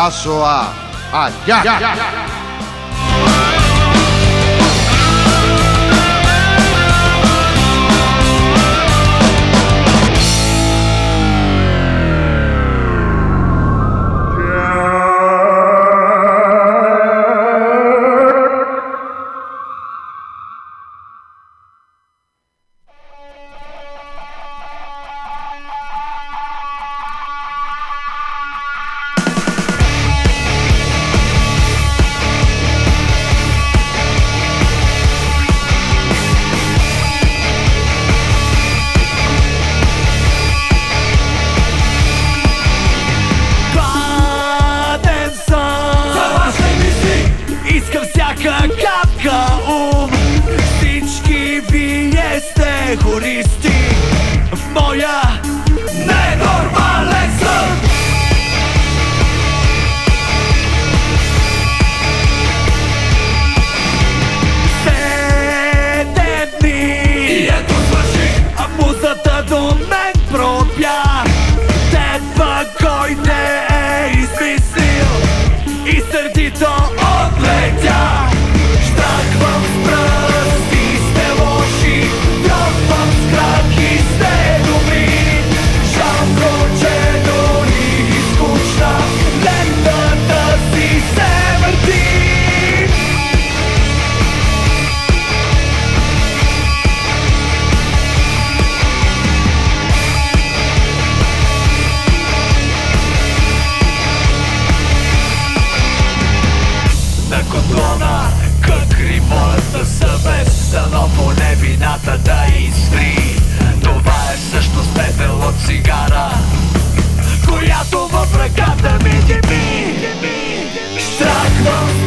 bidazoa Come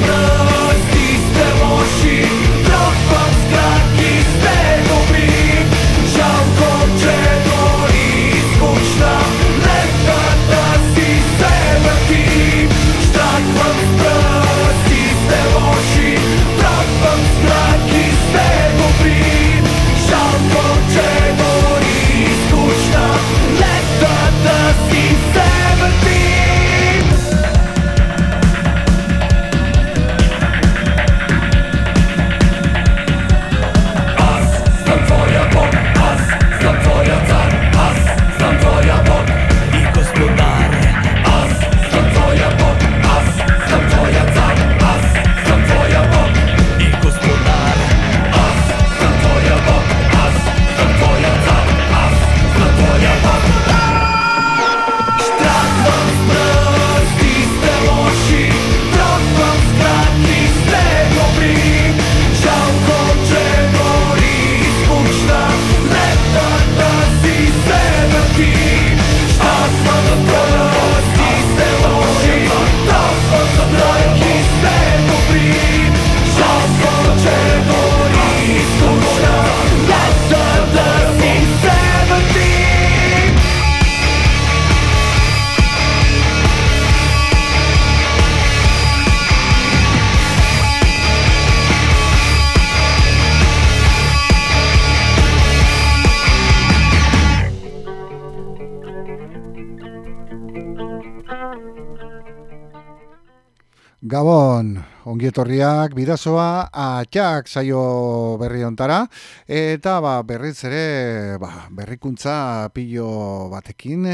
Gabón, ongietorriak bidazoa atxak saio berri ontara. Eta ba, berriz ere ba, berrikuntza pilo batekin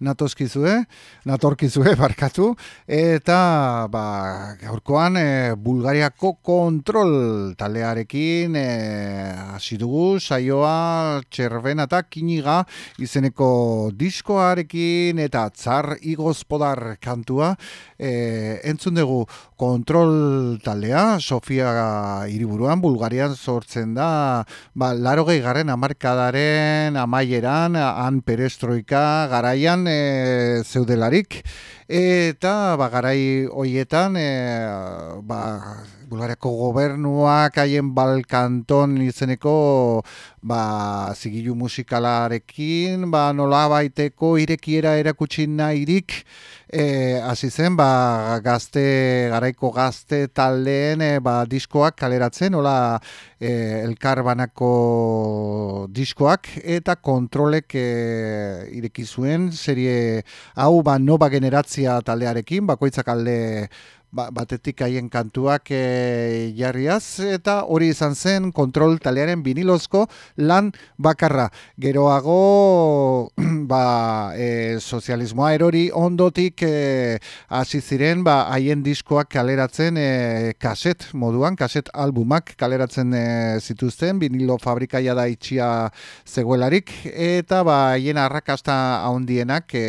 natozkizue natorkizue barkatu. Eta ba, gaurkoan e, Bulgariako kontrol taldearekin e, hasi dugu saioa txerben eta kiniga izeneko diskoarekin eta tzar igozpodar kantua e, entzun dugu kontrol taldea, Sofia hiriburuan Bulgarian sortzen da, ba, laro garren amarkadaren amaieran, han perestroika garaian e, zeudelarik, eta ba, garai hoietan, e, ba, Bulgariako gobernuak haien balkanton izeneko ba, zigilu musikalarekin, ba, nola baiteko irekiera erakutsi nahirik, E, hasi zen, ba, gazte, garaiko gazte taldeen e, ba, diskoak kaleratzen, hola e, elkarbanako diskoak, eta kontrolek e, ireki zuen, serie hau ba, nova Grazia taldearekin, bakoitzak alde ba, batetik haien kantuak e, jarriaz, eta hori izan zen kontrol talearen vinilozko lan bakarra. Geroago ba, e, sozialismoa erori ondotik e, hasi ziren ba, haien diskoak kaleratzen e, kaset moduan, kaset albumak kaleratzen e, zituzten, vinilo fabrikaia da itxia zegoelarik, eta ba, haien arrakasta haundienak e,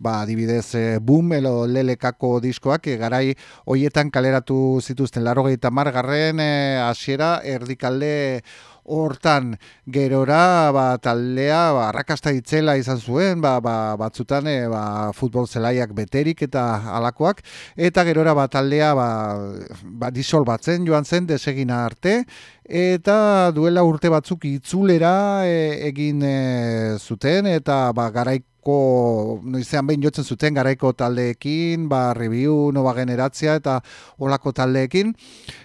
ba, adibidez, e, boom, elo lelekako diskoak, e, garai hoietan kaleratu zituzten, laro gehieta margarren, e, erdikalde hortan gerora ba, taldea ba, arrakasta itzela izan zuen ba, ba, batzutan e, ba, futbol zelaiak beterik eta alakoak eta gerora ba, taldea ba, ba, disolbatzen joan zen desegina arte. Eta duela urte batzuk itzulera egin zuten. Eta ba, garaik ko noizean behin jotzen zuten garaiko taldeekin, ba review nova generatzia eta olako taldeekin.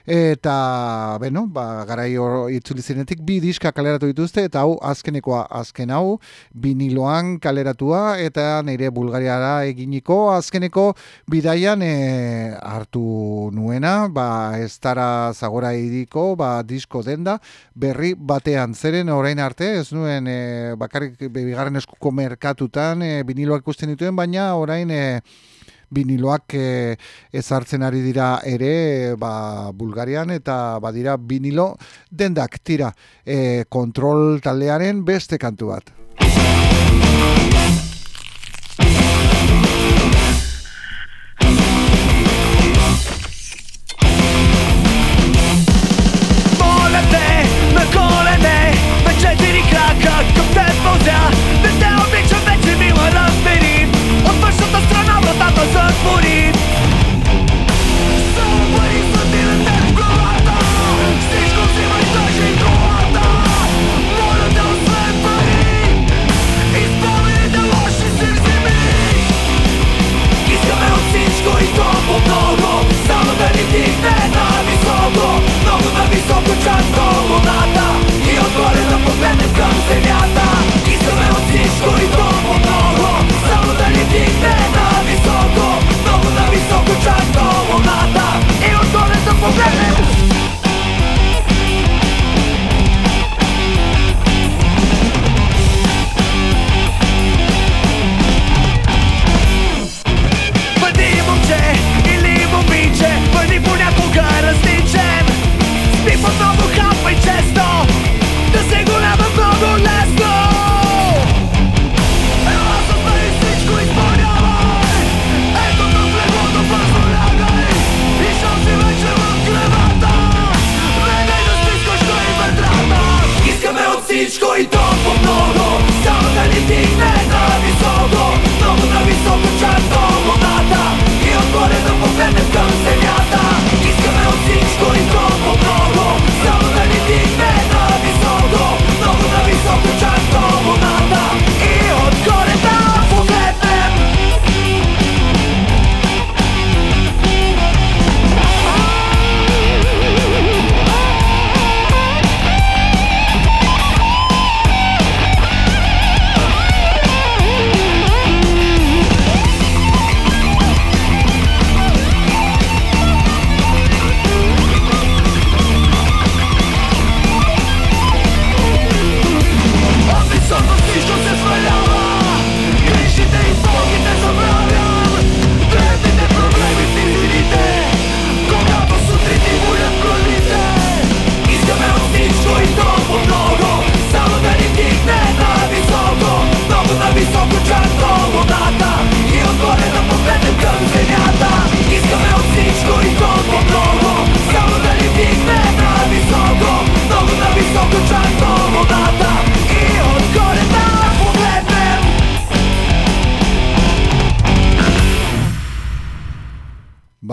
Eta beno, ba garai itzuli zinetik bi diska kaleratu dituzte eta hau azkenekoa azken hau viniloan kaleratua eta nire Bulgariara eginiko azkeneko bidaian e, hartu nuena, ba ez tara zagora idiko, ba disko denda berri batean. Zeren orain arte ez nuen e, bakarrik bigarren eskuko merkatuta e, biniloak ikusten dituen, baina orain e, biniloak e, ezartzen ari dira ere ba, Bulgarian eta badira binilo dendak tira e, kontrol taldearen beste kantu bat.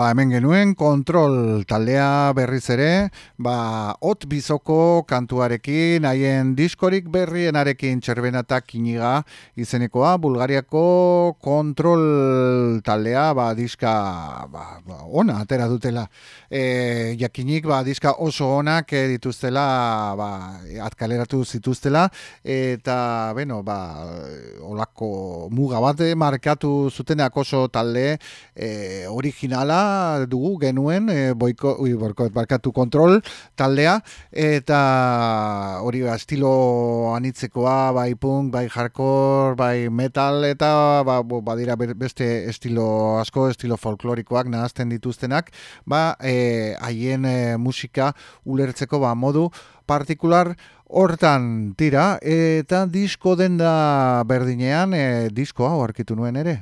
Ba, hemen genuen kontrol taldea berriz ere, ba, ot bizoko kantuarekin, haien diskorik berrienarekin txerbenatak iniga izenekoa, Bulgariako kontrol taldea, ba, diska, ba, ba, ona, atera dutela. E, jakinik, ba, diska oso onak dituztela, ba, atkaleratu zituztela, eta, beno, ba, olako muga bat markatu zutenak oso talde e, originala, dugu genuen e, boiko, ui, borko, barkatu kontrol taldea eta hori ba, estilo anitzekoa bai punk, bai hardcore, bai metal eta ba, badira beste estilo asko, estilo folklorikoak nahazten dituztenak, ba e, haien e, musika ulertzeko ba modu partikular hortan tira eta disko denda berdinean e, diskoa aurkitu nuen ere.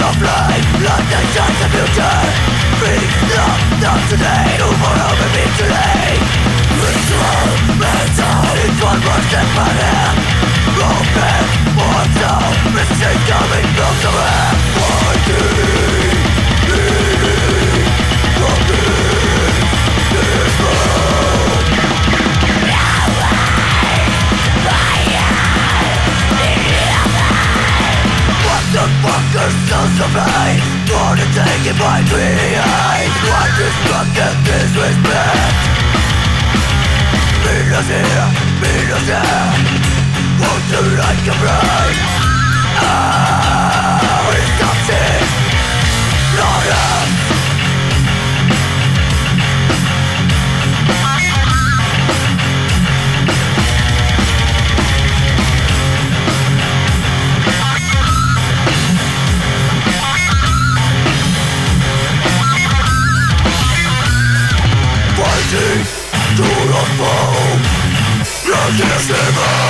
of blind Life. That shines the future. Fix up, not today. Tomorrow may be too late Ritual, mental. It's one more step ahead. Open, more so Messages coming closer. the Fighting, Crystals of light Torn and taken by behind What is struck at disrespect? Meet us here, us there Won't you like a bride? Ah, it's toxic Not us. With me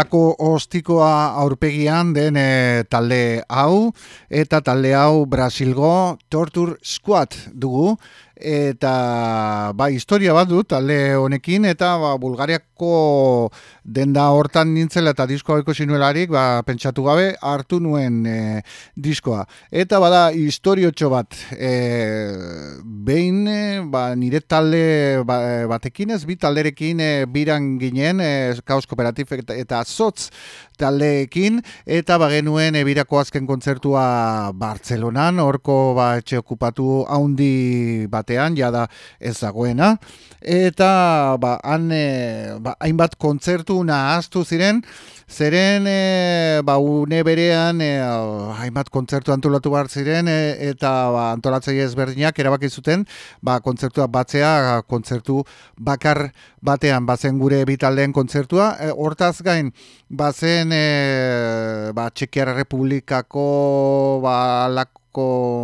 Zelako ostikoa aurpegian den e, talde hau eta talde hau Brasilgo Torture Squad dugu eta ba, historia bat dut talde honekin eta ba, Bulgariako denda hortan nintzela eta diskoa eko sinuelarik ba, pentsatu gabe hartu nuen e, diskoa. Eta bada historiotxo bat e, behin e, ba, nire talde ba, batekin ez bi talderekin e, biran ginen e, kaos kooperatif eta, eta zotz taldeekin eta bagenuen ebirako azken kontzertua Bartzelonan, horko ba, etxe okupatu haundi batean, jada ez dagoena, eta ba, han, e, ba, hainbat kontzertu nahaztu ziren, Zeren, e, ba, une berean, e, hainbat kontzertu antolatu behar ziren, e, eta ba, antolatzei ezberdinak erabaki zuten, ba, kontzertua batzea, kontzertu bakar batean, bazen gure bitaldeen kontzertua. E, hortaz gain, bazen, e, ba, Txekiara Republikako, ba, lako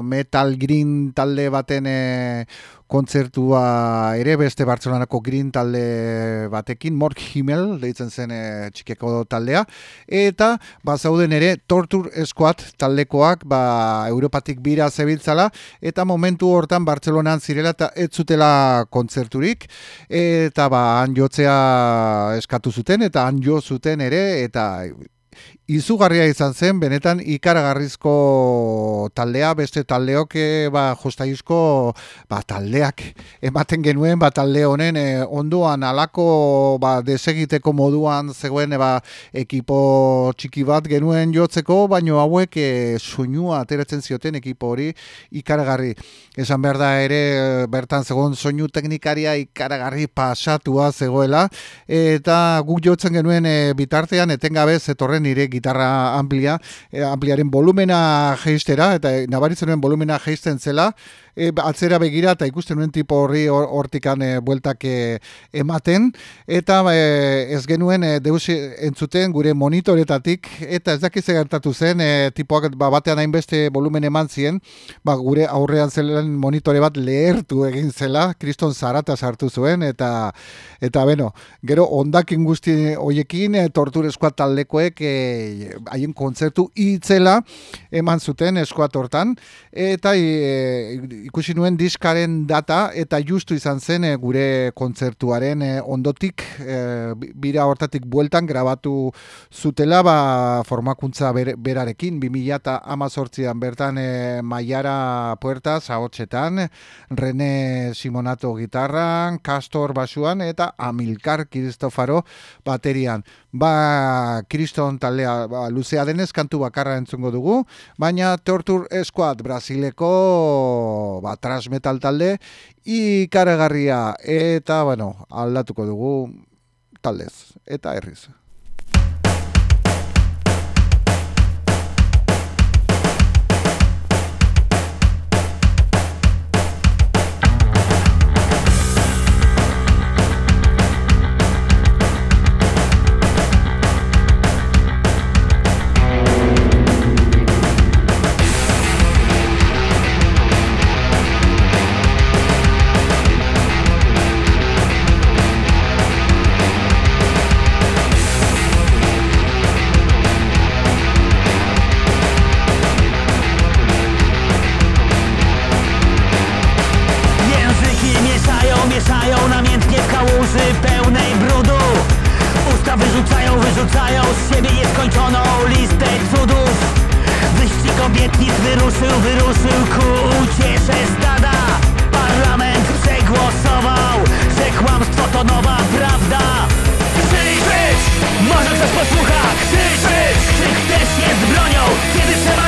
metal green talde baten e, kontzertua ere beste Bartzelonako Green talde batekin, Mork Himmel, deitzen zen e, txikeko taldea, eta bazauden ere Tortur Squad taldekoak ba, Europatik bira zebiltzala, eta momentu hortan Bartzelonan zirela eta ez zutela kontzerturik, eta ba, han jotzea eskatu zuten, eta han jo zuten ere, eta izugarria izan zen, benetan ikaragarrizko taldea, beste taldeok, e, ba, justaizko ba, taldeak ematen genuen, ba, talde honen e, onduan alako ba, desegiteko moduan zegoen ba, ekipo txiki bat genuen jotzeko, baino hauek e, soinua ateratzen zioten ekipo hori ikaragarri. Esan behar da ere, bertan zegoen soinu teknikaria ikaragarri pasatua zegoela, eta guk jotzen genuen e, bitartean, etengabe zetorren nire gitarra amplia, eh, ampliaren volumena geistera, eta nabaritzen nuen volumena geisten zela, e, atzera begira eta ikusten nuen tipo horri hortikan e, bueltak e, ematen. Eta e, ez genuen e, deus entzuten gure monitoretatik eta ez dakiz gertatu zen e, tipoak ba, batean hainbeste volumen eman zien ba, gure aurrean zelen monitore bat lehertu egin zela kriston zarata sartu zuen eta eta beno, gero ondakin guzti hoiekin e, tortur eskuat taldekoek e, haien kontzertu itzela eman zuten eskuat hortan. Eta e, ikusi nuen diskaren data eta justu izan zen eh, gure kontzertuaren eh, ondotik e, bira hortatik bueltan grabatu zutela ba, formakuntza ber, berarekin 2018an bertan e, Maiara Puerta zahotxetan Rene Simonato gitarran Castor basuan eta Amilcar Kristofaro baterian. Ba Kriston taldea ba, luzea denez kantu bakarra entzungo dugu baina Torture Squad Brasileko ba, transmetal talde ikaragarria eta bueno, aldatuko dugu taldez eta herriz. Lotnic wyruszył, wyruszył ku uciesze stada. Parlament przegłosował, że kłamstwo to nowa prawda. Krzycz, może ktoś posłucha Krzycz, krzyk też jest bronią, kiedy trzeba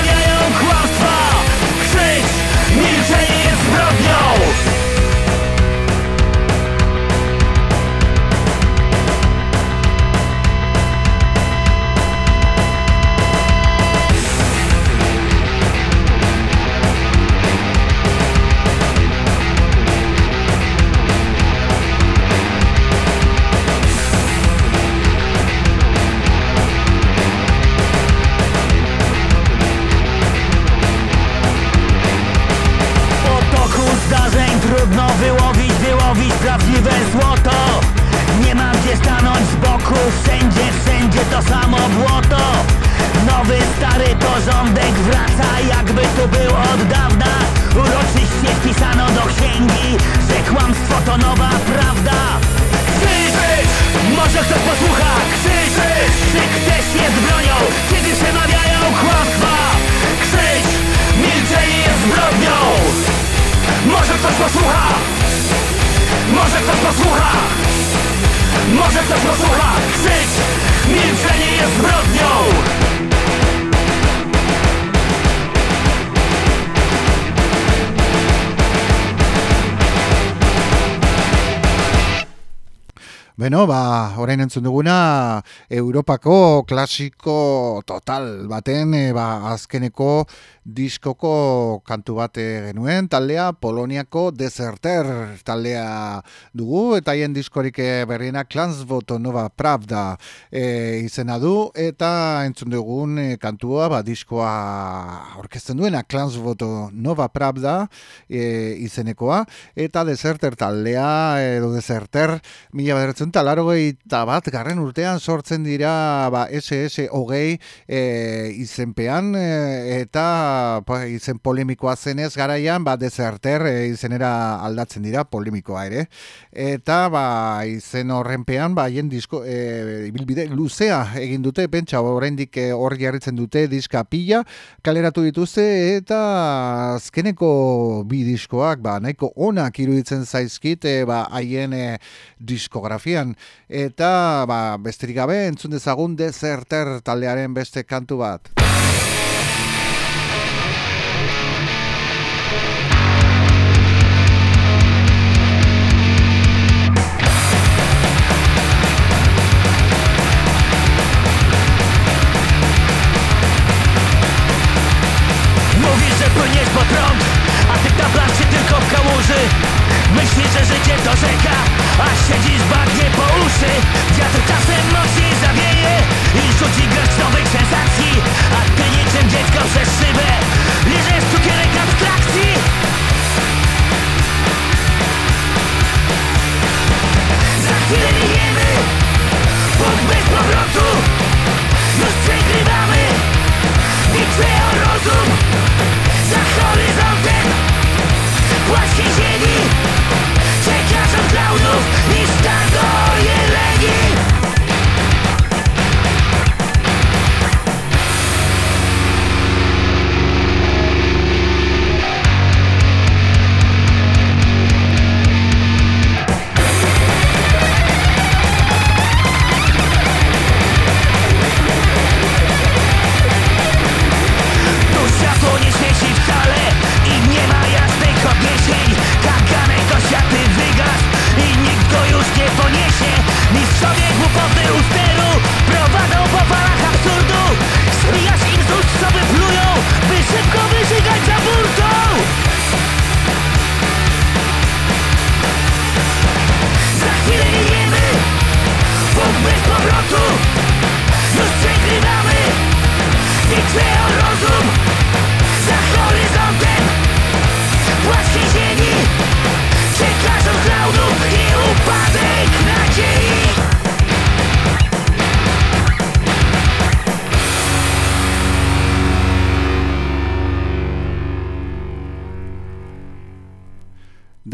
orain entzun duguna, Europako klasiko total baten, e, ba, azkeneko diskoko kantu bat genuen, taldea Poloniako Deserter taldea dugu, eta haien diskorik berriena Klansvoto Nova Pravda e, izena du, eta entzun dugun e, kantua, ba, diskoa orkesten duena Klansvoto Nova Pravda e, izenekoa, eta Deserter taldea, edo Deserter, mila bederatzen eta laro eta bat garren urtean sortzen dira ba, SS hogei e, izenpean e, eta ba, izen polemikoa zenez garaian ba, deserter e, izenera aldatzen dira polemikoa ere. Eta ba, izen horrenpean ba, jen disko e, bilbide luzea egin dute pentsa oraindik hor jarritzen dute diska pila kaleratu dituzte eta azkeneko bi diskoak ba, nahiko onak iruditzen zaizkit e, ba, haien e, diskografia eta ba, besterik gabe entzun dezagun deserter taldearen beste kantu bat.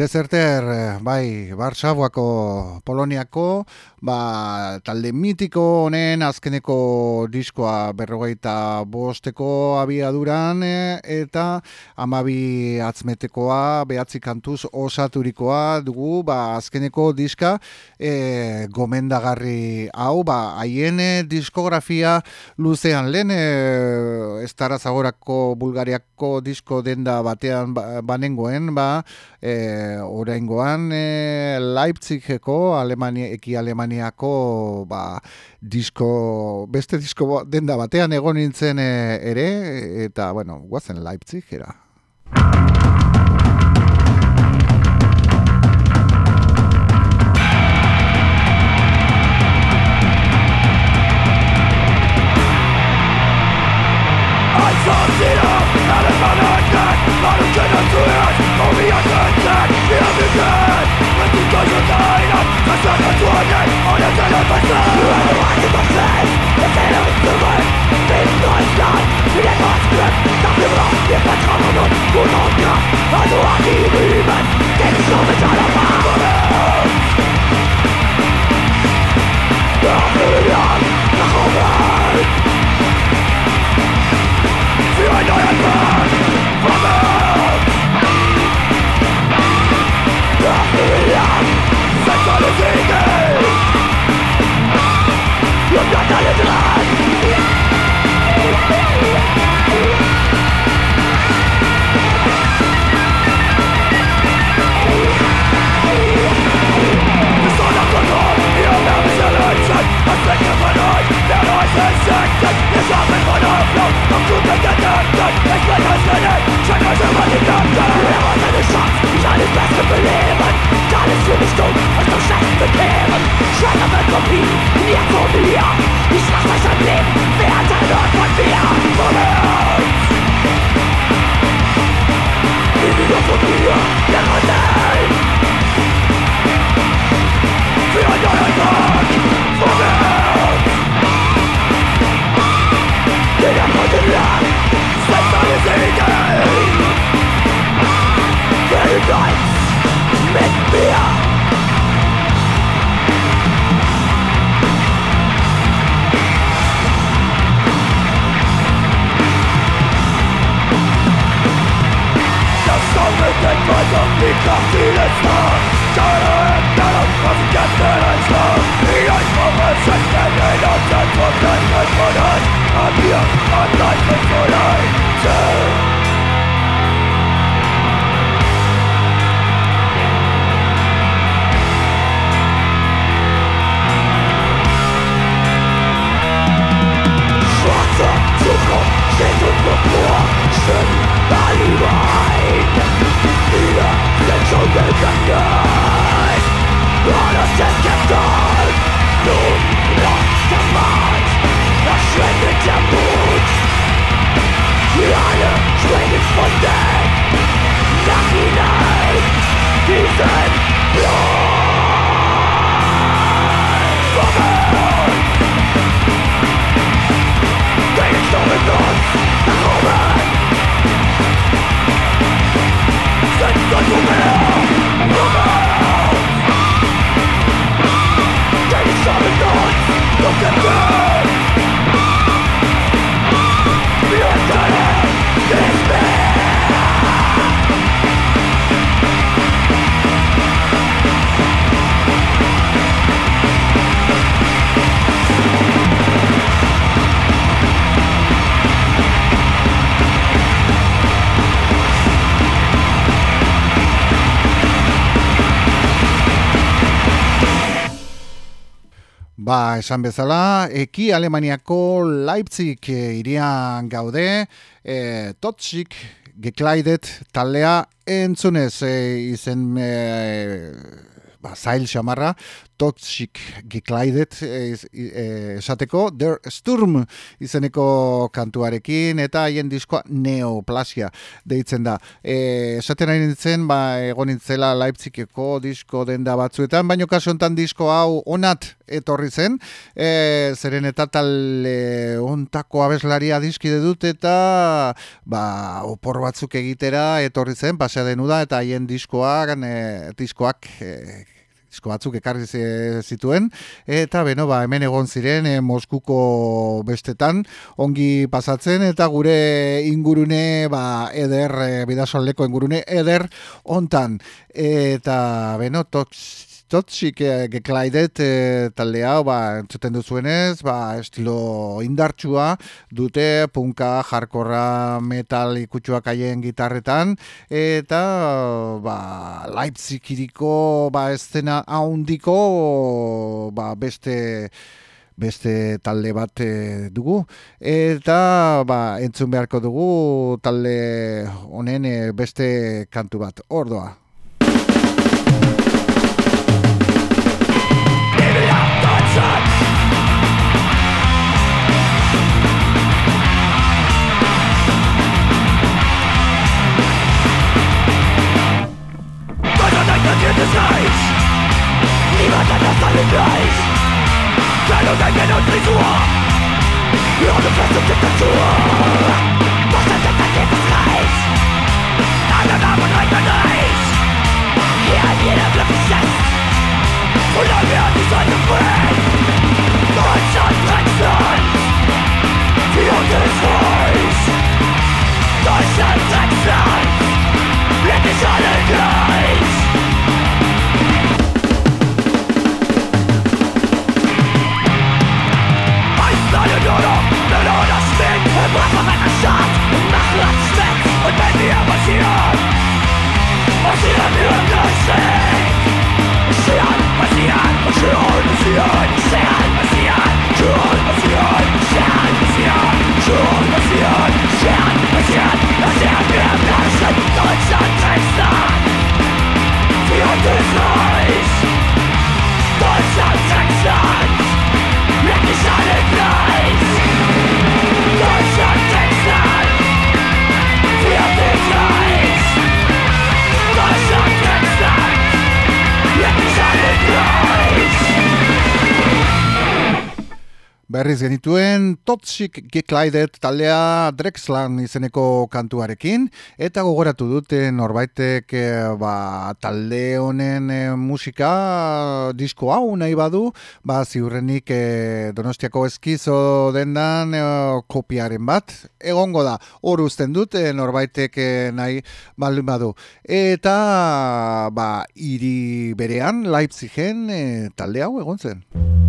Deserter, eh, bai, Barsabuako, Poloniako, ba, talde mitiko honen azkeneko diskoa berrogeita bosteko abiaduran eh, eta amabi atzmetekoa, behatzi kantuz osaturikoa dugu, ba, azkeneko diska e, gomendagarri hau, ba, haien diskografia luzean lehen, e, ez zagorako Bulgariako disko denda batean ba, banengoen, ba, e, oraingoan e, Leipzigeko Alemania eki Alemaniako ba, disko beste disko denda batean egon nintzen e, ere eta bueno, guazen Leipzig era. Cause I'm a warning, on a television You are the one you must face, the fear of esan bezala, eki Alemaniako Leipzig eh, irian gaude, e, Totsik Gekleidet taldea entzunez e, izen e, ba, zail xamarra, Toxic Gekleidet e, esateko, Der Sturm izeneko kantuarekin, eta haien diskoa Neoplasia deitzen da. E, esaten ari nintzen, ba, egon nintzela Leipzigeko disko denda batzuetan, baino kasu enten disko hau onat etorri zen, e, zeren eta tal e, ontako abeslaria diskide dut eta ba, opor batzuk egitera etorri zen, pasea denuda eta haien diskoak, e, diskoak e, disko batzuk ekarri zituen. Eta beno ba hemen egon ziren e, Moskuko bestetan ongi pasatzen eta gure ingurune ba eder e, bidasoaldeko ingurune eder hontan eta beno toks Totsik e, geklaidet e, taldea, ba, entzuten duzuenez, ba, estilo indartsua dute, punka, jarkorra, metal ikutsuak aien gitarretan, eta ba, Leipzig iriko ba, estena haundiko ba, beste beste talde bat e, dugu. Eta ba, entzun beharko dugu talde honen e, beste kantu bat. Ordoa das wird es Reich Niemand hat das alle gleich Kleidung, ein Eigen und Frisur. Wir haben eine feste Diktatur Doch das ist das Ergebnis Reich? Alle Namen reichen Reich Hier hat jeder Glück ist Und dann wird die Sonne brennt Deutschland brennt uns. Wir und es Deutschland brennt uns. Leg dich alle gleich. ia basira basita dela berriz genituen Toxic Geklaidet taldea Drexlan izeneko kantuarekin eta gogoratu dute norbaitek e, ba, talde honen e, musika disko hau nahi badu ba, ziurrenik e, Donostiako eskizo dendan e, kopiaren bat egongo da. Hor uzten dute norbaitek e, nahi baldin badu. Eta ba, iri berean Leipzigen e, talde hau egon zen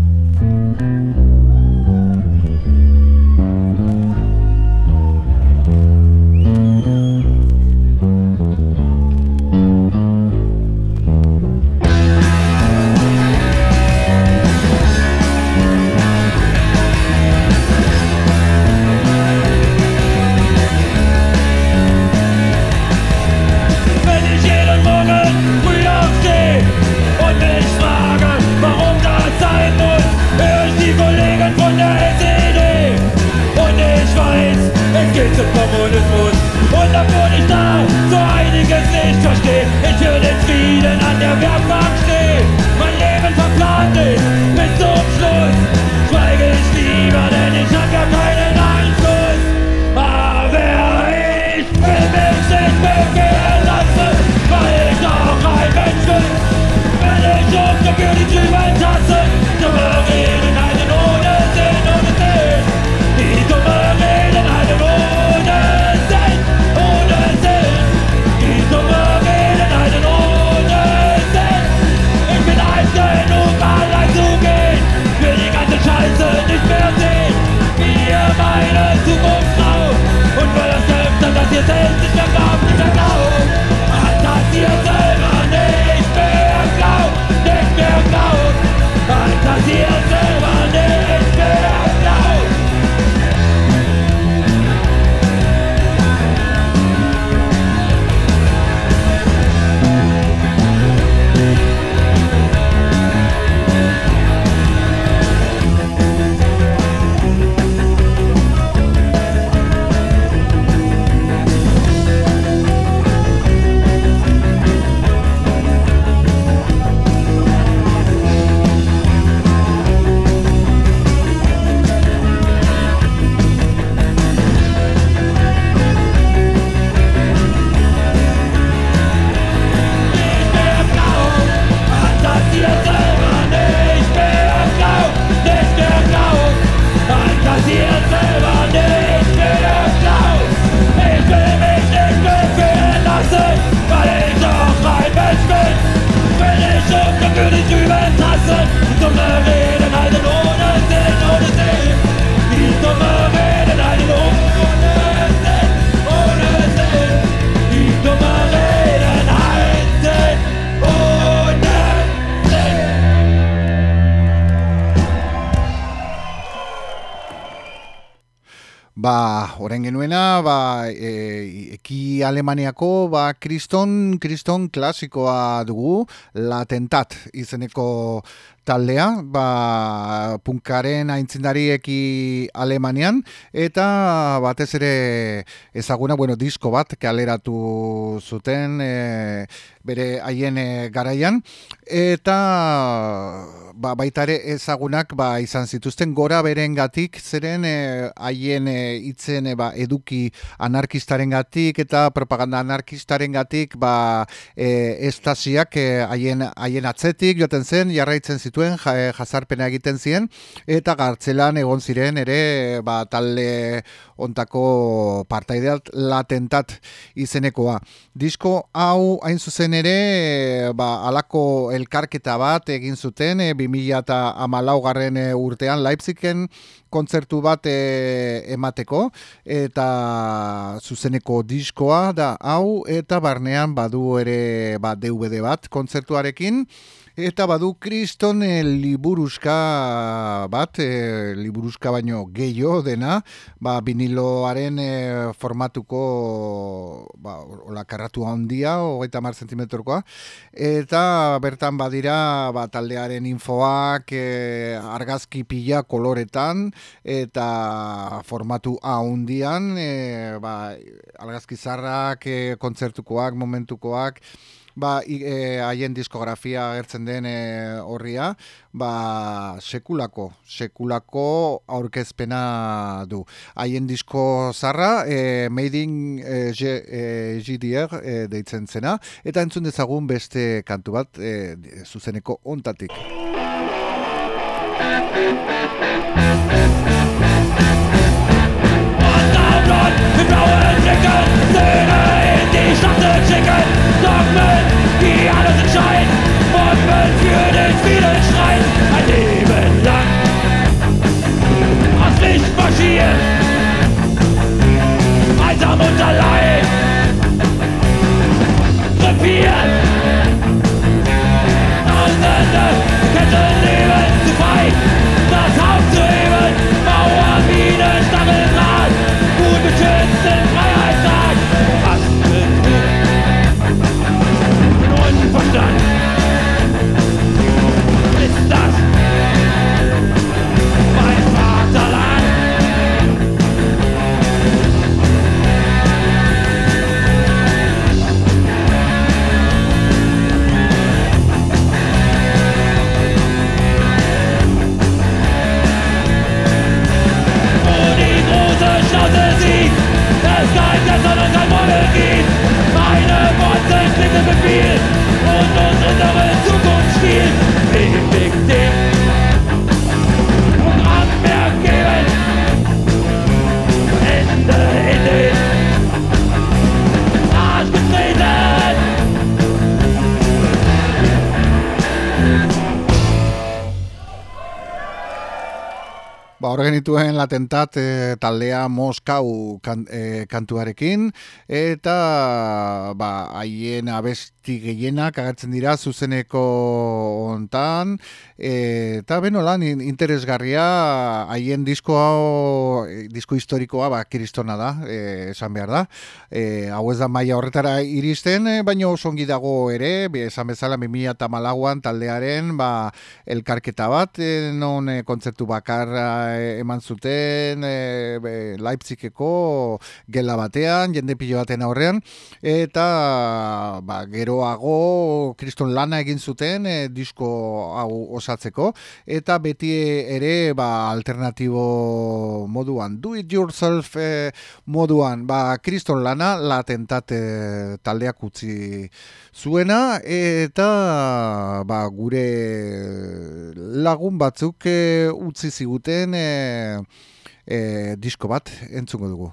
Alemaniako ba kriston kriston klasikoa dugu latentat izeneko taldea, ba, punkaren aintzindarieki Alemanian, eta batez ere ezaguna, bueno, disko bat kaleratu zuten e, bere haien e, garaian, eta ba, baita ere ezagunak ba, izan zituzten gora beren gatik, zeren eh, haien e, itzen e, ba, eduki anarkistaren gatik eta propaganda anarkistaren gatik ba, e, estaziak haien, haien atzetik joten zen, jarraitzen zituen jazarpena egiten ziren, eta gartzelan egon ziren ere ba, talde ontako partaideat latentat izenekoa. Disko hau hain zuzen ere ba, alako elkarketa bat egin zuten, e, 2000 eta amalau garren eh, urtean Leipzigen kontzertu bat e, emateko eta zuzeneko diskoa da hau eta barnean badu ere ba, DVD bat kontzertuarekin Eta badu kriston e, liburuska bat, e, liburuska baino gehiago dena, ba, viniloaren e, formatuko ba, ola karratu handia, hogeita mar zentimetrokoa, eta bertan badira ba, taldearen infoak e, argazki pila koloretan, eta formatu handian, e, ba, argazki zarrak, e, kontzertukoak, momentukoak, ba, e, haien diskografia agertzen den e, horria, ba, sekulako, sekulako aurkezpena du. Haien disko zarra, e, Made in e, GDR e, deitzen zena, eta entzun dezagun beste kantu bat e, zuzeneko ontatik. Söhne in die Schlacht schicken Dogmen, die alles entscheiden. Formen für den schreien Ein Ba, hor genituen latentat e, taldea Moskau kan, e, kantuarekin, eta ba, haien abesti gehienak agertzen dira zuzeneko hontan, e, eta beno lan in- interesgarria haien disko hau, e, disko historikoa ba, kristona da, e, esan behar da. E, hau ez da maila horretara iristen, e, baina oso ongi dago ere, esan bezala 2008an taldearen ba, elkarketa bat, e, non e, kontzertu bakarra eman zuten e, be, Leipzigeko gela batean, jende pilo baten aurrean, eta ba, geroago kriston lana egin zuten e, disko hau osatzeko, eta beti ere ba, alternatibo moduan, do it yourself e, moduan, ba, kriston lana latentat e, taldeak utzi zuena, eta ba, gure lagun batzuk e, utzi ziguten e, e, disko bat entzungo dugu.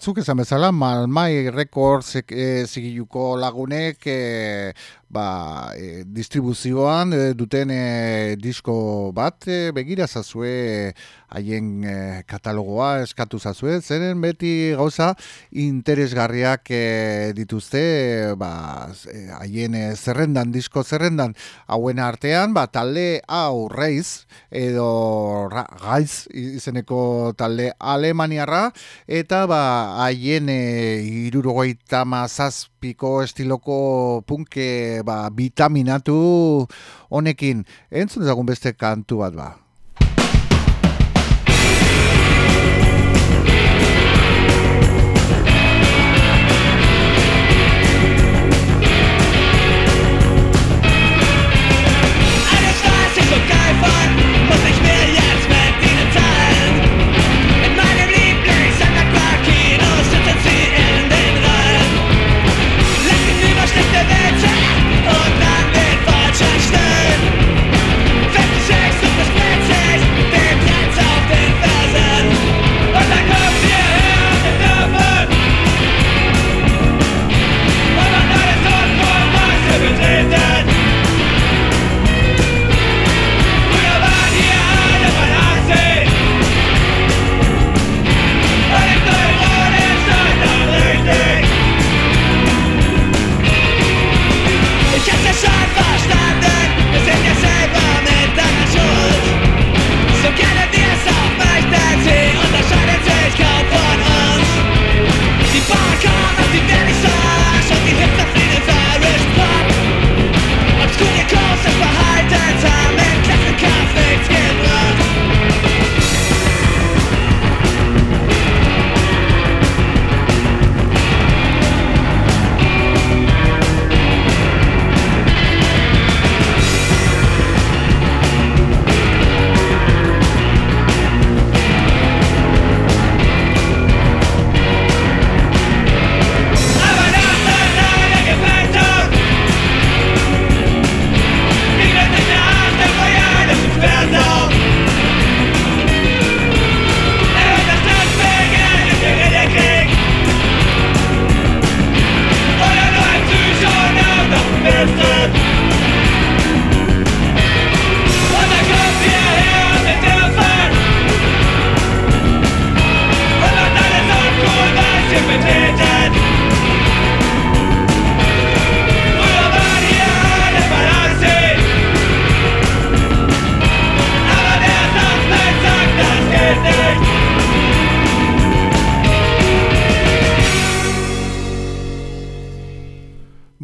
Batzuk, esan bezala, Malmai Records e, zigiluko lagunek e, ba, e, distribuzioan e, duten e, disko bat e, begira zazue haien e, katalogoa eskatu zazue, zeren beti gauza interesgarriak e, dituzte ba, haien e, zerrendan, disko zerrendan hauen artean, ba, talde hau reiz edo ra, gaiz izeneko talde alemaniarra eta ba, haien e, irurogoita mazazpiko estiloko punke ba, vitaminatu honekin. Entzun ezagun beste kantu bat ba.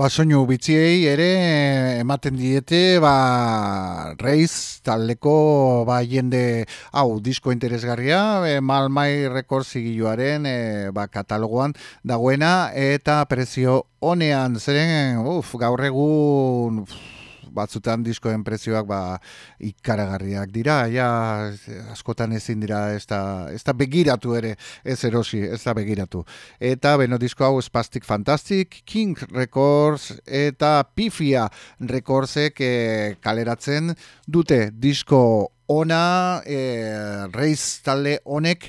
Ba, soinu bitziei ere ematen diete ba, reiz taldeko ba, jende hau disko interesgarria e, Malmai Records zigiluaren e, ba, katalogoan dagoena eta prezio honean zeren uf, gaur egun batzutan diskoen prezioak ba, ikaragarriak dira, ja askotan ezin dira ez da, ez da begiratu ere, ez erosi, ez da begiratu. Eta beno disko hau Spastic Fantastic, King Records eta Pifia Recordsek e, kaleratzen dute disko ona e, reiz talde honek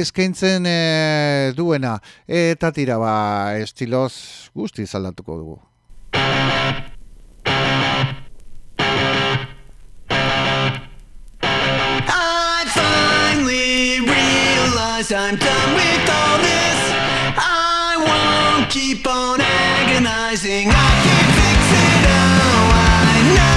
eskaintzen e, duena eta tira ba estiloz guzti zaldatuko dugu. I'm done with all this. I won't keep on agonizing. I can't fix it. Oh, I know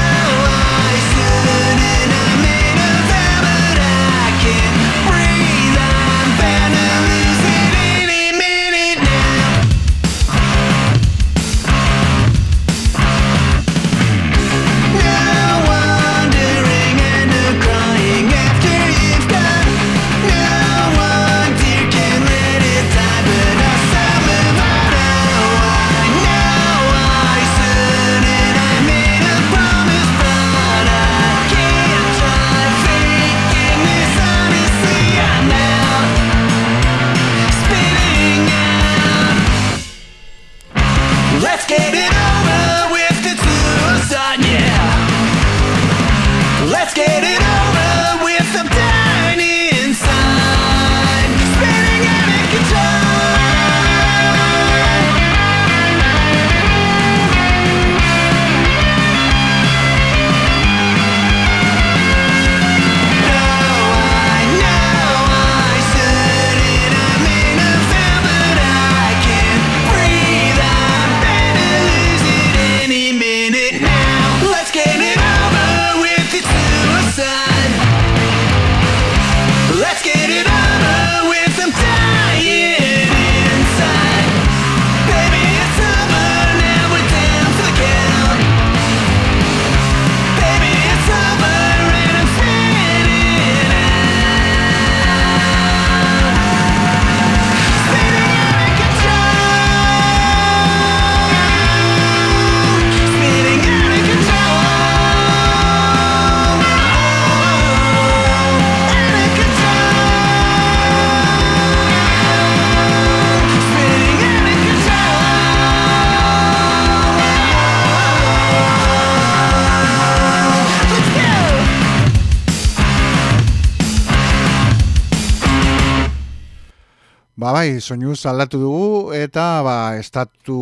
Soinu aldatu dugu eta ba, estatu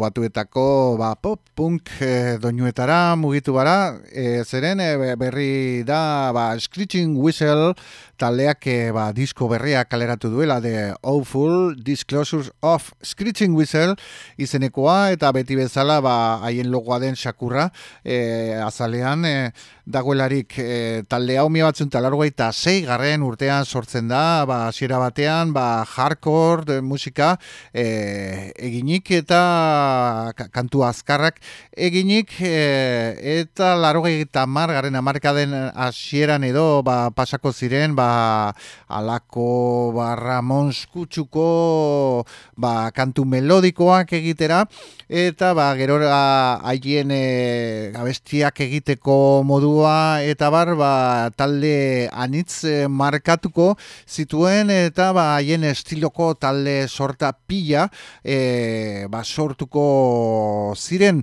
batuetako ba, pop, punk e, doinuetara mugitu bara, e, zeren e, berri da ba, Screeching Whistle taldeak e, ba, disko berria kaleratu duela de Awful Disclosures of Screeching Whistle izenekoa eta beti bezala ba, haien logoa den sakurra e, azalean e, dagoelarik e, talde hau mi batzun talargoa eta zei garren urtean sortzen da ba, asiera batean ba, hardcore musika e, eginik eta kantu azkarrak eginik e, eta larogei eta mar garen amarkaden hasieran edo ba, pasako ziren ba, alako barra monskutsuko ba, kantu melodikoak egitera eta ba, gerora haien e, abestiak egiteko modua eta bar ba, talde anitz e, markatuko zituen eta ba, haien estiloko talde sorta pila e, ba, sortuko ziren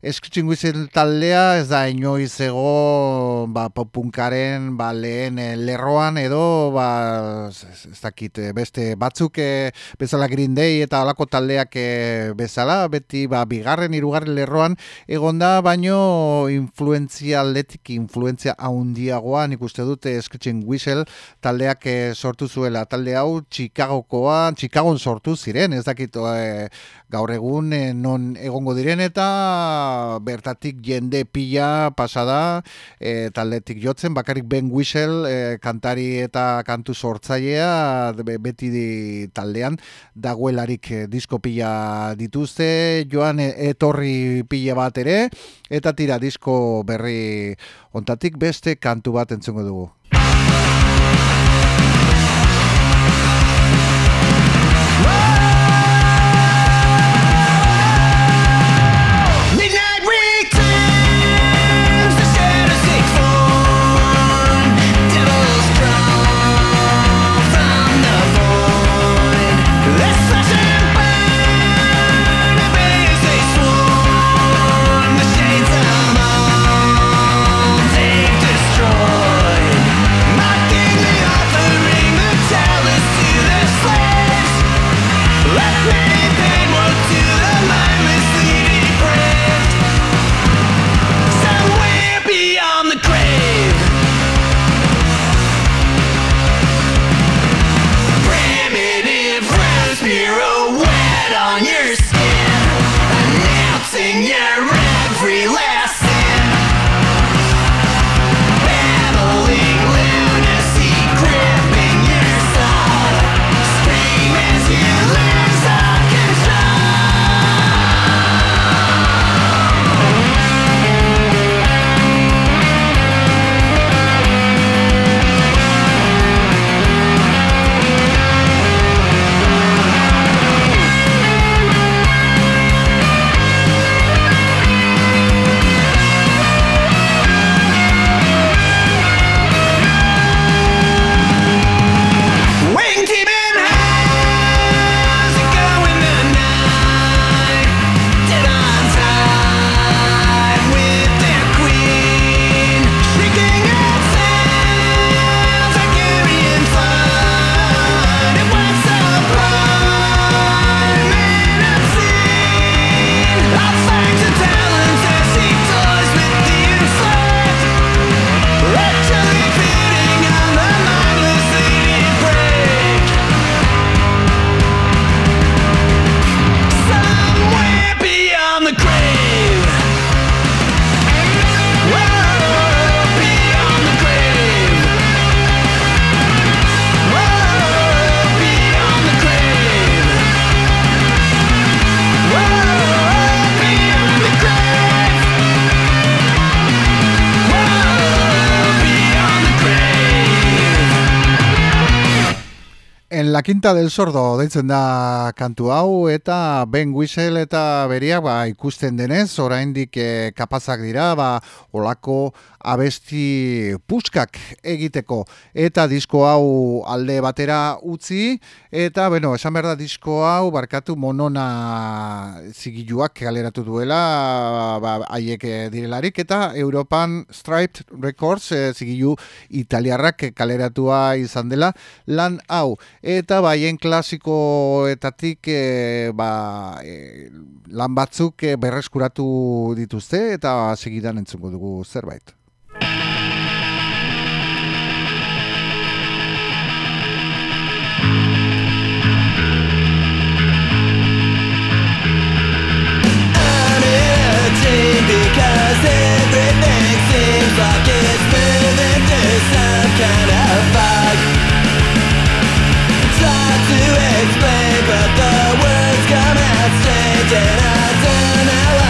Eskutsin guizen taldea ez da inoiz ego ba, popunkaren ba, lehen eh, lerroan edo ba, ez, dakit eh, beste batzuk e, bezala Green Day eta alako taldeak bezala beti ba, bigarren irugarren lerroan egon da baino influenzia atletik influenzia haundiagoa nik uste dute Eskutsin guizel taldeak sortu zuela. Talde hau Chicagokoa Chicagoan sortu ziren ez dakit gaur egun non egongo diren eta bertatik jende pila pasada e, taldetik jotzen, bakarrik Ben Whistle e, kantari eta kantu sortzailea beti di taldean dagoelarik e, disko pila dituzte, joan e, etorri pila bat ere, eta tira disko berri ontatik beste kantu bat entzungo dugu. La Quinta del Sordo deitzen da kantu hau eta Ben Whistle eta beriak ba, ikusten denez oraindik e, kapazak dira ba, olako abesti puskak egiteko. Eta disko hau alde batera utzi eta bueno, esan behar da disko hau barkatu monona zigiluak galeratu duela ba, haiek ba, direlarik eta Europan Striped Records e, zigilu italiarrak kaleratua izan dela lan hau. Eta baien klasikoetatik e, ba, e, lan batzuk e, berreskuratu dituzte eta segidan entzungo dugu zerbait. Because everything seems like it's moving to some kind of fog to explain but the words come out strange And I don't know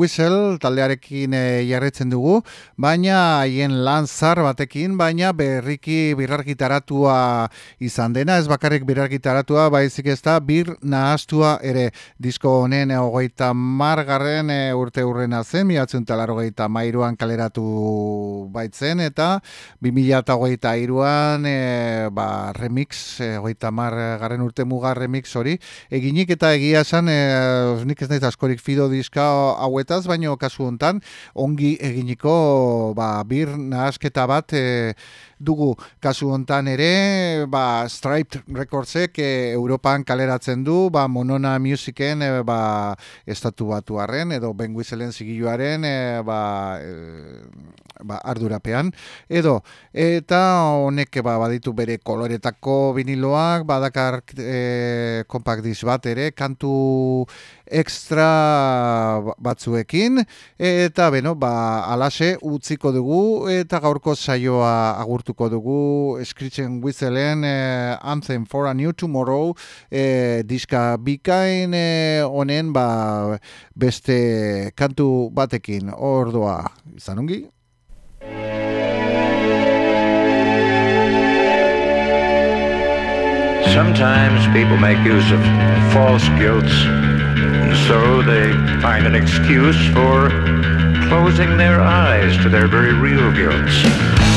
Screeching Taldearekin e, jarretzen dugu, baina haien lan zar batekin, baina berriki birargitaratua izan dena, ez bakarrik birargitaratua, baizik ez da bir nahastua ere. Disko honen e, hogeita margarren e, urte urrena zen, miatzen talarrogeita mairuan kaleratu baitzen, eta 2008 iruan e, ba, remix, e, hogeita margarren urte muga remix hori, eginik eta egia esan, e, nik ez naiz askorik fido diska hauetaz, baino kasu hontan ongi eginiko ba, bir nahasketa bat e, dugu kasu hontan ere ba, Striped Recordsek e, Europan kaleratzen du ba, Monona Musicen e, ba, estatu batuaren edo Ben Whistleen zigiluaren e, ba, e, ba, ardurapean. Edo eta honek ba, baditu bere koloretako viniloak badakar e, compact disc bat ere kantu extra batzuekin. Eta beno ba alase utziko dugu eta gaurko saioa dugu Screeching Whistleen Anthem for a New Tomorrow diska bikain honen ba beste kantu batekin ordoa izan ongi Sometimes people make use of false guilts, and so they find an excuse for closing their eyes to their very real guilts.